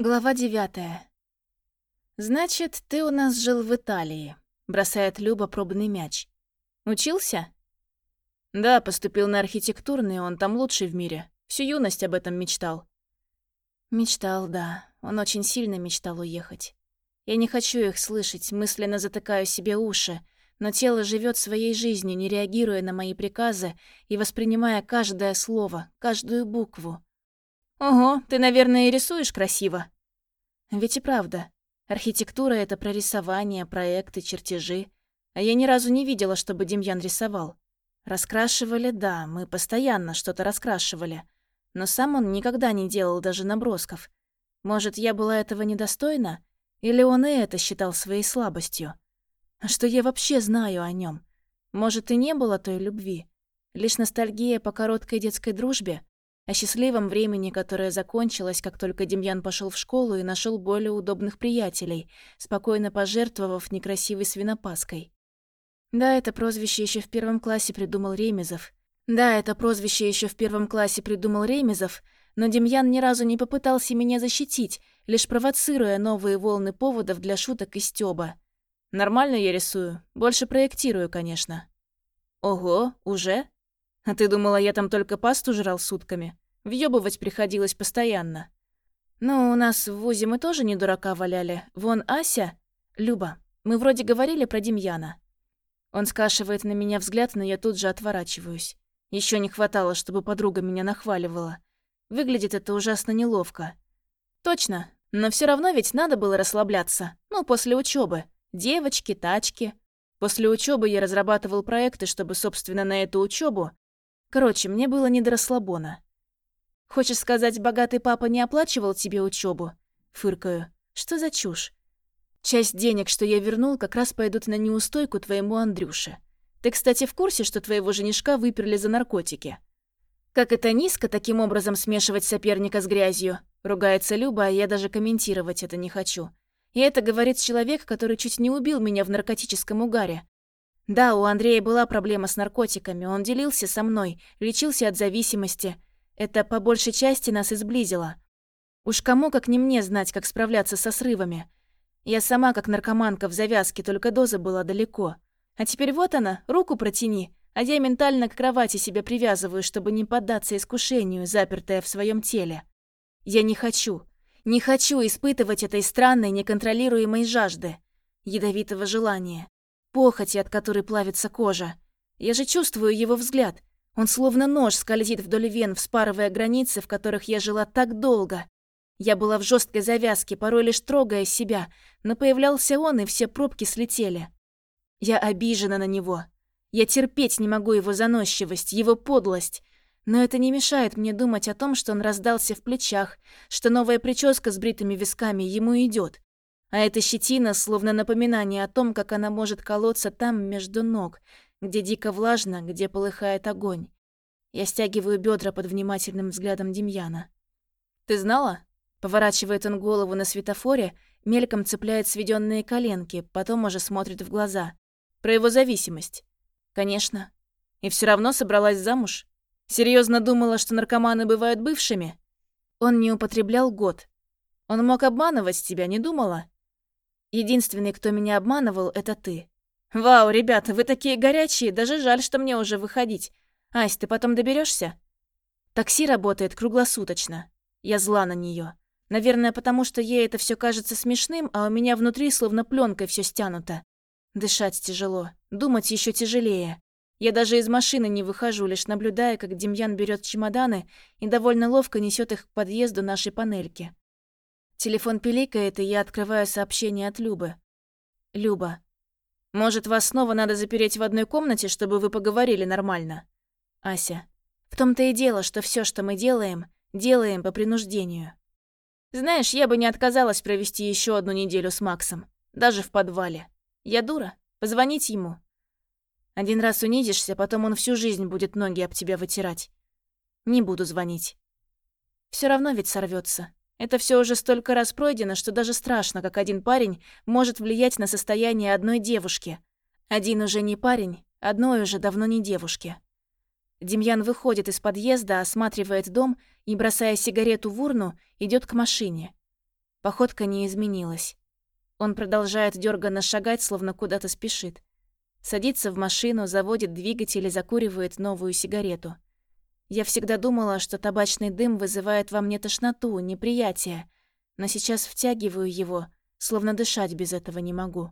Глава девятая. «Значит, ты у нас жил в Италии», — бросает Люба пробный мяч. «Учился?» «Да, поступил на архитектурный, он там лучший в мире. Всю юность об этом мечтал». «Мечтал, да. Он очень сильно мечтал уехать. Я не хочу их слышать, мысленно затыкаю себе уши, но тело живет своей жизнью, не реагируя на мои приказы и воспринимая каждое слово, каждую букву. «Ого, ты, наверное, и рисуешь красиво». Ведь и правда. Архитектура — это про рисование, проекты, чертежи. А я ни разу не видела, чтобы Демьян рисовал. Раскрашивали, да, мы постоянно что-то раскрашивали. Но сам он никогда не делал даже набросков. Может, я была этого недостойна? Или он и это считал своей слабостью? А что я вообще знаю о нем? Может, и не было той любви? Лишь ностальгия по короткой детской дружбе? О счастливом времени, которое закончилось, как только Демьян пошел в школу и нашел более удобных приятелей, спокойно пожертвовав некрасивой свинопаской. Да, это прозвище еще в первом классе придумал Ремезов. Да, это прозвище еще в первом классе придумал Ремезов, но Демьян ни разу не попытался меня защитить, лишь провоцируя новые волны поводов для шуток и стёба. Нормально я рисую, больше проектирую, конечно. Ого, уже? А ты думала, я там только пасту жрал сутками? Въёбывать приходилось постоянно. Ну, у нас в ВУЗе мы тоже не дурака валяли. Вон Ася... Люба, мы вроде говорили про Демьяна. Он скашивает на меня взгляд, но я тут же отворачиваюсь. Еще не хватало, чтобы подруга меня нахваливала. Выглядит это ужасно неловко. Точно, но все равно ведь надо было расслабляться. Ну, после учебы. Девочки, тачки. После учебы я разрабатывал проекты, чтобы, собственно, на эту учебу Короче, мне было не до расслабона. Хочешь сказать, богатый папа не оплачивал тебе учебу? Фыркаю. Что за чушь? Часть денег, что я вернул, как раз пойдут на неустойку твоему Андрюше. Ты, кстати, в курсе, что твоего женишка выперли за наркотики? Как это низко таким образом смешивать соперника с грязью? Ругается Люба, а я даже комментировать это не хочу. И это говорит человек, который чуть не убил меня в наркотическом угаре. Да, у Андрея была проблема с наркотиками, он делился со мной, лечился от зависимости. Это по большей части нас изблизило. Уж кому, как не мне, знать, как справляться со срывами. Я сама, как наркоманка в завязке, только доза была далеко. А теперь вот она, руку протяни, а я ментально к кровати себя привязываю, чтобы не поддаться искушению, запертая в своем теле. Я не хочу, не хочу испытывать этой странной, неконтролируемой жажды, ядовитого желания похоти, от которой плавится кожа. Я же чувствую его взгляд. Он словно нож скользит вдоль вен, вспарывая границы, в которых я жила так долго. Я была в жесткой завязке, порой лишь трогая себя, но появлялся он, и все пробки слетели. Я обижена на него. Я терпеть не могу его заносчивость, его подлость. Но это не мешает мне думать о том, что он раздался в плечах, что новая прическа с бритыми висками ему идет. А эта щетина словно напоминание о том, как она может колоться там между ног, где дико влажно, где полыхает огонь. Я стягиваю бедра под внимательным взглядом Демьяна. «Ты знала?» Поворачивает он голову на светофоре, мельком цепляет сведенные коленки, потом уже смотрит в глаза. Про его зависимость. Конечно. И все равно собралась замуж? Серьезно думала, что наркоманы бывают бывшими? Он не употреблял год. Он мог обманывать тебя, не думала? Единственный, кто меня обманывал, это ты. Вау, ребята, вы такие горячие, даже жаль, что мне уже выходить. Ась, ты потом доберешься? Такси работает круглосуточно. Я зла на нее. Наверное, потому что ей это все кажется смешным, а у меня внутри словно пленкой все стянуто. Дышать тяжело, думать еще тяжелее. Я даже из машины не выхожу, лишь наблюдая, как Демьян берет чемоданы и довольно ловко несет их к подъезду нашей панельки. Телефон пиликает, и я открываю сообщение от Любы. «Люба, может, вас снова надо запереть в одной комнате, чтобы вы поговорили нормально?» Ася. «В том-то и дело, что все, что мы делаем, делаем по принуждению. Знаешь, я бы не отказалась провести еще одну неделю с Максом, даже в подвале. Я дура. Позвонить ему. Один раз унизишься, потом он всю жизнь будет ноги об тебя вытирать. Не буду звонить. Все равно ведь сорвется. Это все уже столько раз пройдено, что даже страшно, как один парень может влиять на состояние одной девушки. Один уже не парень, одной уже давно не девушки. Демьян выходит из подъезда, осматривает дом и, бросая сигарету в урну, идет к машине. Походка не изменилась. Он продолжает дёрганно шагать, словно куда-то спешит. Садится в машину, заводит двигатель и закуривает новую сигарету. Я всегда думала, что табачный дым вызывает во мне тошноту, неприятие, но сейчас втягиваю его, словно дышать без этого не могу.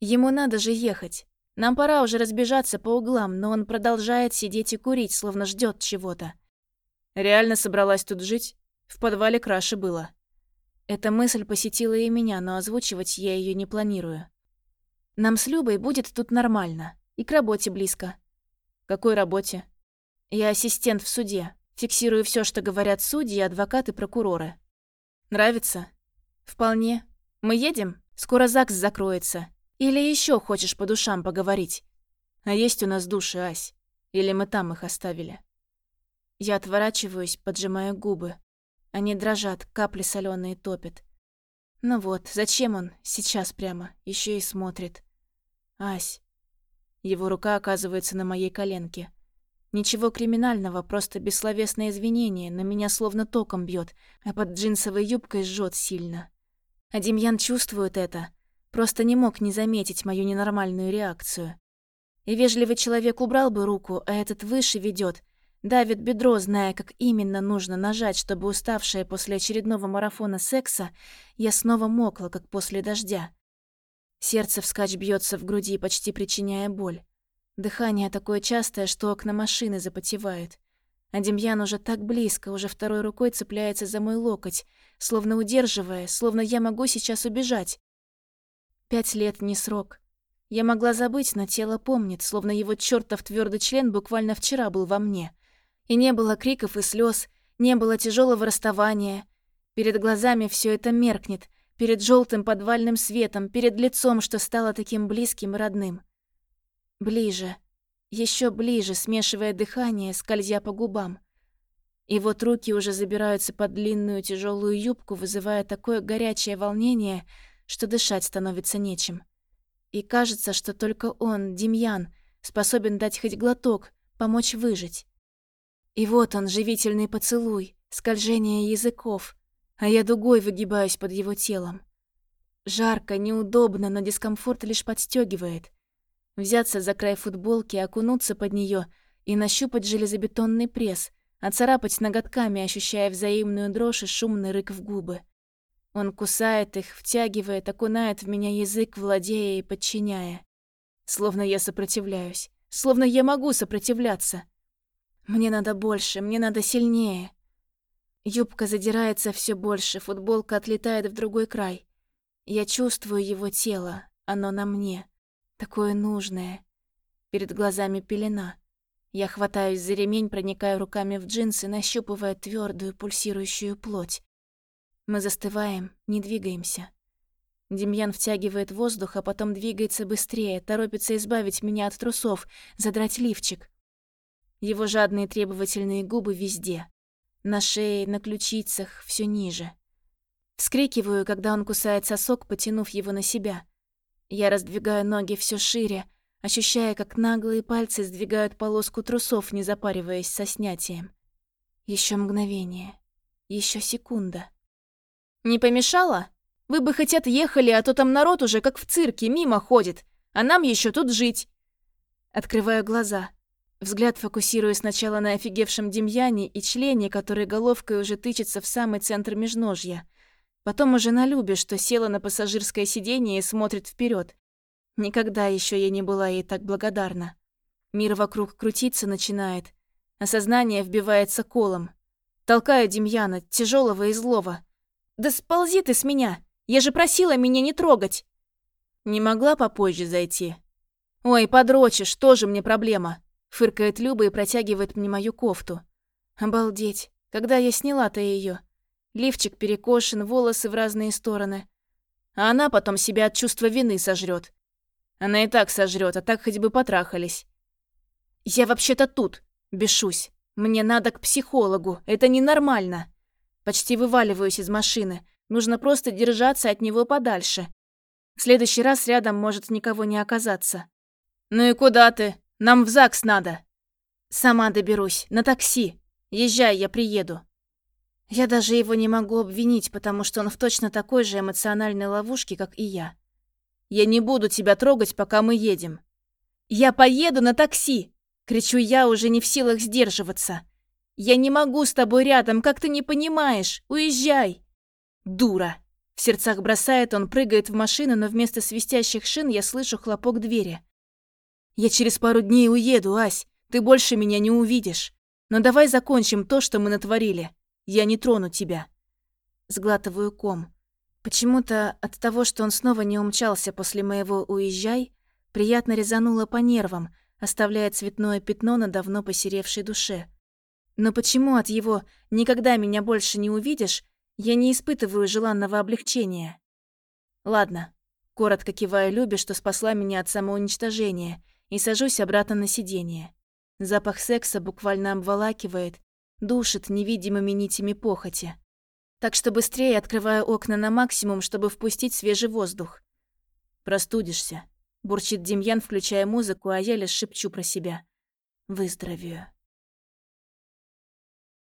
Ему надо же ехать. Нам пора уже разбежаться по углам, но он продолжает сидеть и курить, словно ждет чего-то. Реально собралась тут жить? В подвале краше было. Эта мысль посетила и меня, но озвучивать я ее не планирую. Нам с Любой будет тут нормально. И к работе близко. Какой работе? Я ассистент в суде. Фиксирую все, что говорят судьи, адвокаты, прокуроры. Нравится? Вполне. Мы едем? Скоро ЗАГС закроется. Или еще хочешь по душам поговорить? А есть у нас души, Ась? Или мы там их оставили? Я отворачиваюсь, поджимаю губы. Они дрожат, капли соленые топят. Ну вот, зачем он сейчас прямо еще и смотрит? Ась. Его рука оказывается на моей коленке. Ничего криминального, просто бессловесное извинение, на меня словно током бьет, а под джинсовой юбкой жжет сильно. А Демьян чувствует это, Просто не мог не заметить мою ненормальную реакцию. И вежливый человек убрал бы руку, а этот выше ведет, давит бедро, зная, как именно нужно нажать, чтобы уставшая после очередного марафона секса, я снова мокла, как после дождя. Сердце вскачь бьется в груди, почти причиняя боль. Дыхание такое частое, что окна машины запотевают. А Демьян уже так близко, уже второй рукой цепляется за мой локоть, словно удерживая, словно я могу сейчас убежать. Пять лет не срок. Я могла забыть, но тело помнит, словно его чертов твердый член буквально вчера был во мне. И не было криков и слез, не было тяжелого расставания. Перед глазами все это меркнет, перед желтым подвальным светом, перед лицом, что стало таким близким и родным. Ближе, еще ближе, смешивая дыхание, скользя по губам. И вот руки уже забираются под длинную тяжелую юбку, вызывая такое горячее волнение — что дышать становится нечем. И кажется, что только он, Демьян, способен дать хоть глоток, помочь выжить. И вот он, живительный поцелуй, скольжение языков, а я дугой выгибаюсь под его телом. Жарко, неудобно, но дискомфорт лишь подстегивает. Взяться за край футболки, окунуться под нее и нащупать железобетонный пресс, оцарапать ноготками, ощущая взаимную дрожь и шумный рык в губы. Он кусает их, втягивает, окунает в меня язык, владея и подчиняя. Словно я сопротивляюсь. Словно я могу сопротивляться. Мне надо больше, мне надо сильнее. Юбка задирается все больше, футболка отлетает в другой край. Я чувствую его тело, оно на мне. Такое нужное. Перед глазами пелена. Я хватаюсь за ремень, проникаю руками в джинсы, нащупывая твердую пульсирующую плоть. Мы застываем, не двигаемся. Демьян втягивает воздух, а потом двигается быстрее, торопится избавить меня от трусов, задрать лифчик. Его жадные требовательные губы везде. На шее, на ключицах, все ниже. Вскрикиваю, когда он кусает сосок, потянув его на себя. Я раздвигаю ноги все шире, ощущая, как наглые пальцы сдвигают полоску трусов, не запариваясь со снятием. Еще мгновение. еще секунда. Не помешало? Вы бы хоть отъехали, а то там народ уже как в цирке мимо ходит, а нам еще тут жить. Открываю глаза. Взгляд фокусирую сначала на офигевшем Демьяне и члене, который головкой уже тычется в самый центр межножья. Потом уже на Любе, что села на пассажирское сиденье и смотрит вперед. Никогда еще я не была ей так благодарна. Мир вокруг крутиться начинает. Осознание вбивается колом. Толкаю Демьяна, тяжелого и злого. «Да сползи ты с меня! Я же просила меня не трогать!» «Не могла попозже зайти?» «Ой, подрочишь, тоже мне проблема!» Фыркает Люба и протягивает мне мою кофту. «Обалдеть! Когда я сняла-то ее? Лифчик перекошен, волосы в разные стороны. А она потом себя от чувства вины сожрет. Она и так сожрет, а так хоть бы потрахались. Я вообще-то тут, бешусь. Мне надо к психологу, это ненормально. Почти вываливаюсь из машины. Нужно просто держаться от него подальше. В следующий раз рядом может никого не оказаться. «Ну и куда ты? Нам в ЗАГС надо!» «Сама доберусь, на такси. Езжай, я приеду». Я даже его не могу обвинить, потому что он в точно такой же эмоциональной ловушке, как и я. Я не буду тебя трогать, пока мы едем. Я поеду на такси, кричу я, уже не в силах сдерживаться. Я не могу с тобой рядом, как ты не понимаешь? Уезжай. Дура. В сердцах бросает, он прыгает в машину, но вместо свистящих шин я слышу хлопок двери. Я через пару дней уеду, Ась. Ты больше меня не увидишь. Но давай закончим то, что мы натворили. Я не трону тебя. Сглатываю ком. Почему-то от того, что он снова не умчался после моего «уезжай», приятно резануло по нервам, оставляя цветное пятно на давно посеревшей душе. Но почему от его «никогда меня больше не увидишь» я не испытываю желанного облегчения? Ладно, коротко киваю Любе, что спасла меня от самоуничтожения, и сажусь обратно на сиденье. Запах секса буквально обволакивает, душит невидимыми нитями похоти. Так что быстрее открываю окна на максимум, чтобы впустить свежий воздух. «Простудишься», — бурчит Демьян, включая музыку, а я лишь шепчу про себя. «Выздоровею».